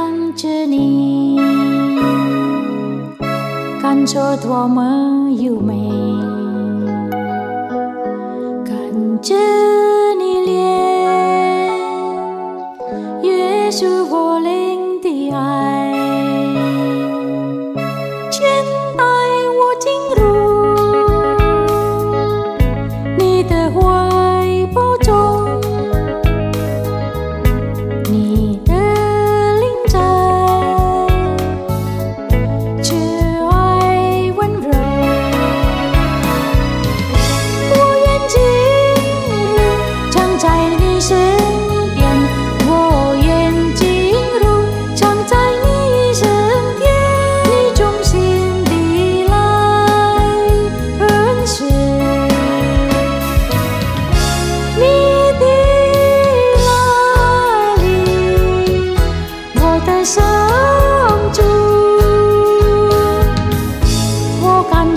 想着你，感觉多么优美，看着你脸，约束我。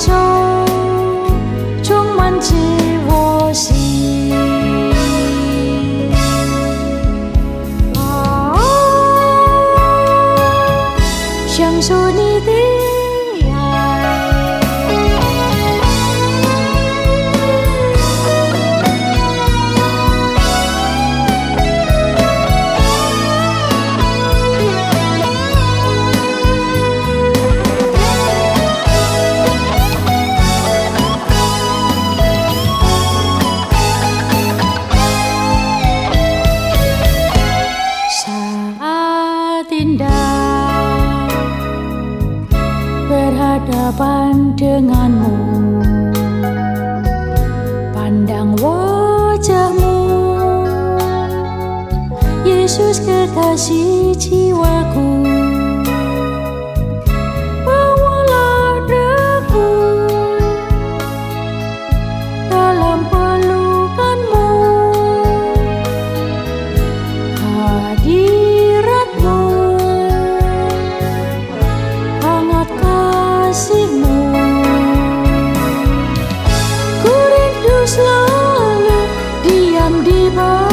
手充满着我心。啊，享受你 berhadapan denganmu. Pandang wajahmu. Yesus kekasih jiwaku people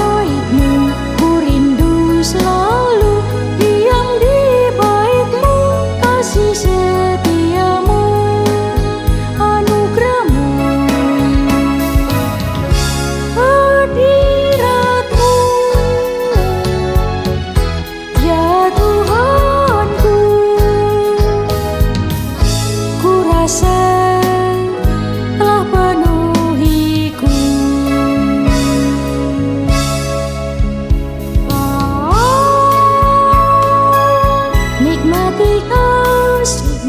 Về ta!